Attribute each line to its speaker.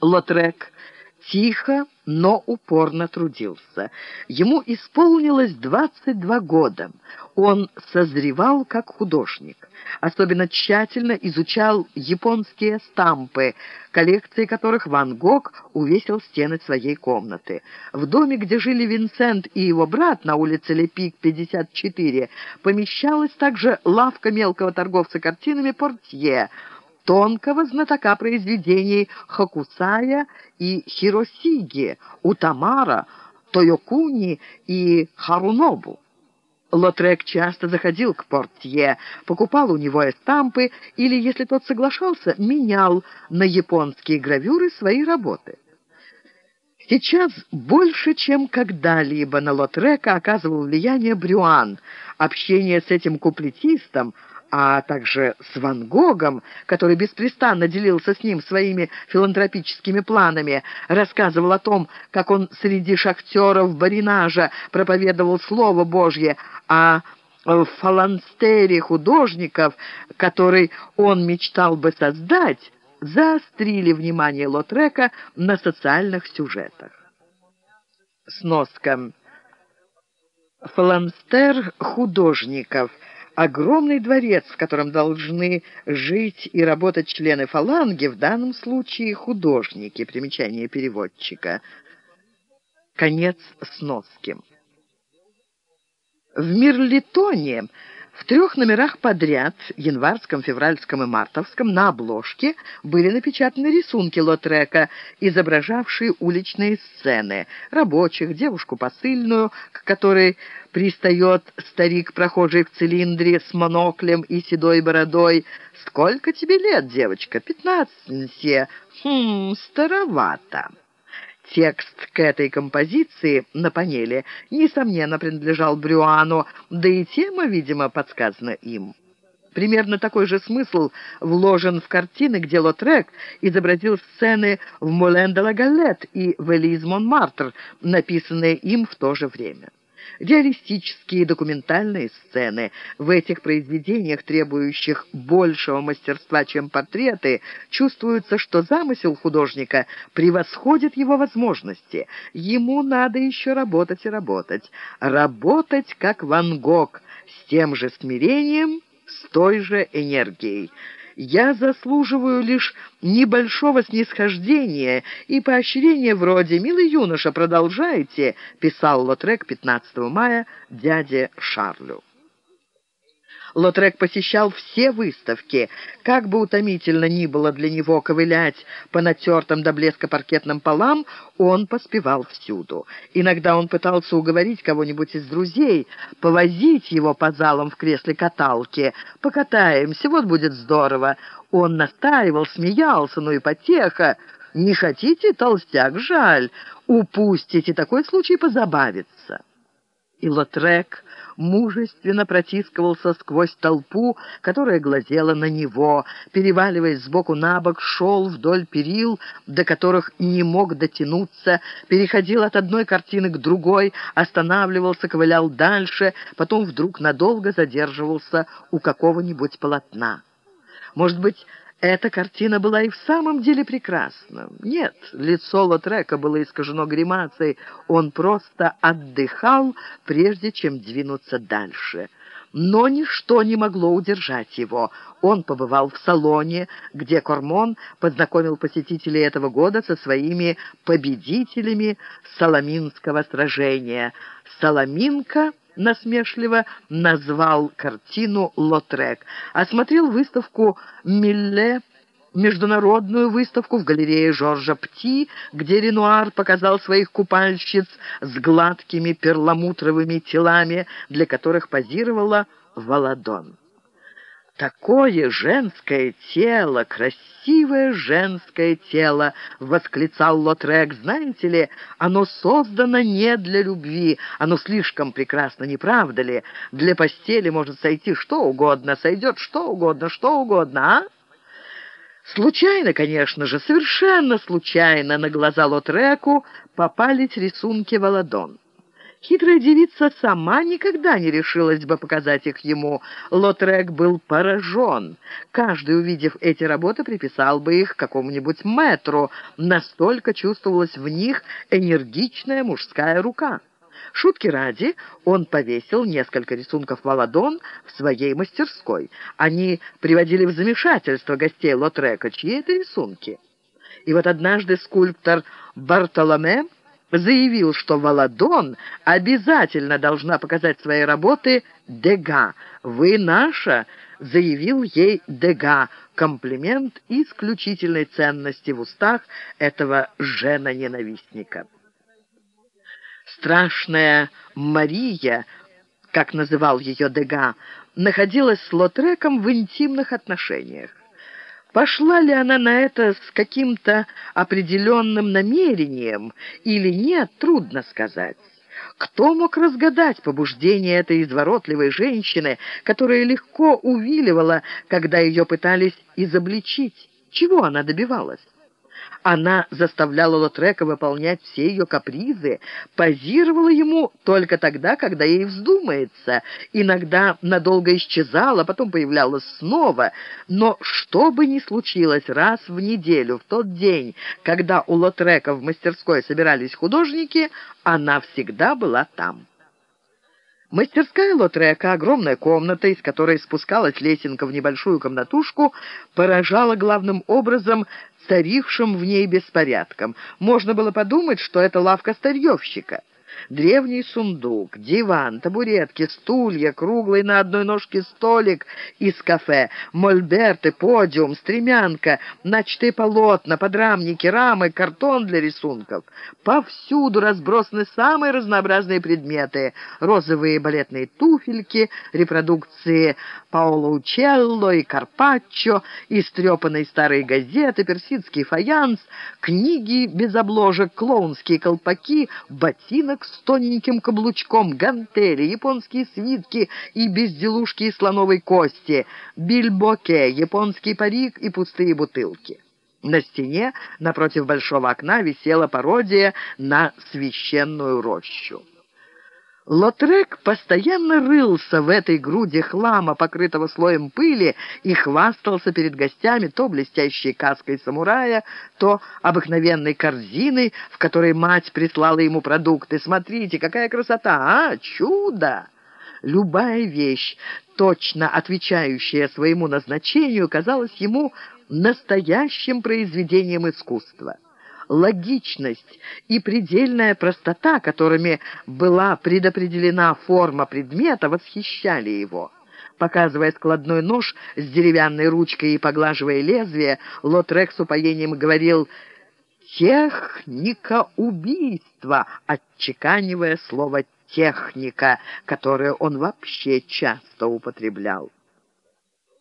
Speaker 1: Лотрек тихо, но упорно трудился. Ему исполнилось 22 года. Он созревал как художник. Особенно тщательно изучал японские стампы, коллекции которых Ван Гог увесил стены своей комнаты. В доме, где жили Винсент и его брат на улице Лепик, 54, помещалась также лавка мелкого торговца картинами «Портье», тонкого знатока произведений Хакусая и Хиросиги, Утамара, Тойокуни и Харунобу. Лотрек часто заходил к портье, покупал у него эстампы или, если тот соглашался, менял на японские гравюры свои работы. Сейчас больше, чем когда-либо на Лотрека оказывал влияние Брюан. Общение с этим куплетистом – а также с Ван Гогом, который беспрестанно делился с ним своими филантропическими планами, рассказывал о том, как он среди шахтеров Баринажа проповедовал Слово Божье, о фаланстере художников, который он мечтал бы создать, заострили внимание Лотрека на социальных сюжетах. Сноска. Фаланстер художников – огромный дворец, в котором должны жить и работать члены фаланги, в данном случае художники, примечание переводчика. Конец сноски. В Мирлитоне в трех номерах подряд, январском, февральском и мартовском, на обложке были напечатаны рисунки Лотрека, изображавшие уличные сцены. Рабочих, девушку посыльную, к которой пристает старик-прохожий в цилиндре с моноклем и седой бородой. «Сколько тебе лет, девочка?» «Пятнадцать». «Хм, старовато». Текст к этой композиции на панели, несомненно, принадлежал Брюану, да и тема, видимо, подсказана им. Примерно такой же смысл вложен в картины, где Лотрек изобразил сцены в «Молен де ла Галет» и в «Элиз Монмартр», написанные им в то же время реалистические документальные сцены. В этих произведениях, требующих большего мастерства, чем портреты, чувствуется, что замысел художника превосходит его возможности. Ему надо еще работать и работать. Работать, как Ван Гог, с тем же смирением, с той же энергией я заслуживаю лишь небольшого снисхождения и поощрения вроде «Милый юноша, продолжайте», писал Лотрек 15 мая дяде Шарлю. Лотрек посещал все выставки. Как бы утомительно ни было для него ковылять по натертым до блеска паркетным полам, он поспевал всюду. Иногда он пытался уговорить кого-нибудь из друзей, повозить его по залам в кресле каталки. «Покатаемся, вот будет здорово». Он настаивал, смеялся, ну и потеха. «Не хотите, толстяк, жаль. Упустите такой случай позабавиться». И Лотрек мужественно протискивался сквозь толпу, которая глазела на него, переваливаясь сбоку на бок, шел вдоль перил, до которых не мог дотянуться, переходил от одной картины к другой, останавливался, ковылял дальше, потом вдруг надолго задерживался у какого-нибудь полотна. Может быть, эта картина была и в самом деле прекрасна. Нет, лицо Лотрека было искажено гримасой. Он просто отдыхал, прежде чем двинуться дальше. Но ничто не могло удержать его. Он побывал в салоне, где Кормон познакомил посетителей этого года со своими победителями Соломинского сражения. Соломинка насмешливо назвал картину «Лотрек». Осмотрел выставку «Милле» международную выставку в галерее Жоржа Пти, где Ренуар показал своих купальщиц с гладкими перламутровыми телами, для которых позировала Валадон. «Такое женское тело, красивое женское тело!» — восклицал Лотрек. «Знаете ли, оно создано не для любви, оно слишком прекрасно, не правда ли? Для постели может сойти что угодно, сойдет что угодно, что угодно, а?» Случайно, конечно же, совершенно случайно на глаза Лотреку попались рисунки Валадон. Хитрая девица сама никогда не решилась бы показать их ему. Лотрек был поражен. Каждый, увидев эти работы, приписал бы их какому-нибудь мэтру. Настолько чувствовалась в них энергичная мужская рука. Шутки ради, он повесил несколько рисунков Валадон в своей мастерской. Они приводили в замешательство гостей Лотрека. Чьи это рисунки? И вот однажды скульптор Бартоломе заявил, что Володон обязательно должна показать свои работы Дега. «Вы наша», — заявил ей Дега, комплимент исключительной ценности в устах этого жена-ненавистника. Страшная Мария, как называл ее Дега, находилась с Лотреком в интимных отношениях. Пошла ли она на это с каким-то определенным намерением или нет, трудно сказать. Кто мог разгадать побуждение этой изворотливой женщины, которая легко увиливала, когда ее пытались изобличить? Чего она добивалась? Она заставляла Лотрека выполнять все ее капризы, позировала ему только тогда, когда ей вздумается. Иногда надолго исчезала, потом появлялась снова. Но что бы ни случилось, раз в неделю, в тот день, когда у Лотрека в мастерской собирались художники, она всегда была там. Мастерская Лотрека, огромная комната, из которой спускалась лесенка в небольшую комнатушку, поражала главным образом царившим в ней беспорядком. Можно было подумать, что это лавка старьевщика. Древний сундук, диван, табуретки, стулья, круглый на одной ножке столик из кафе, мольберты, подиум, стремянка, начатые полотна, подрамники, рамы, картон для рисунков. Повсюду разбросаны самые разнообразные предметы. Розовые балетные туфельки, репродукции Паоло Учелло и Карпаччо, истрепанные старые газеты, персидский фаянс, книги без обложек, клоунские колпаки, ботинок с тоненьким каблучком, гантели, японские свитки и безделушки из слоновой кости, бильбоке, японский парик и пустые бутылки. На стене напротив большого окна висела пародия на священную рощу. Лотрек постоянно рылся в этой груди хлама, покрытого слоем пыли, и хвастался перед гостями то блестящей каской самурая, то обыкновенной корзиной, в которой мать прислала ему продукты. «Смотрите, какая красота! А, чудо!» Любая вещь, точно отвечающая своему назначению, казалась ему настоящим произведением искусства логичность и предельная простота, которыми была предопределена форма предмета, восхищали его. Показывая складной нож с деревянной ручкой и поглаживая лезвие, Лотрек с упоением говорил «техника убийства», отчеканивая слово «техника», которое он вообще часто употреблял.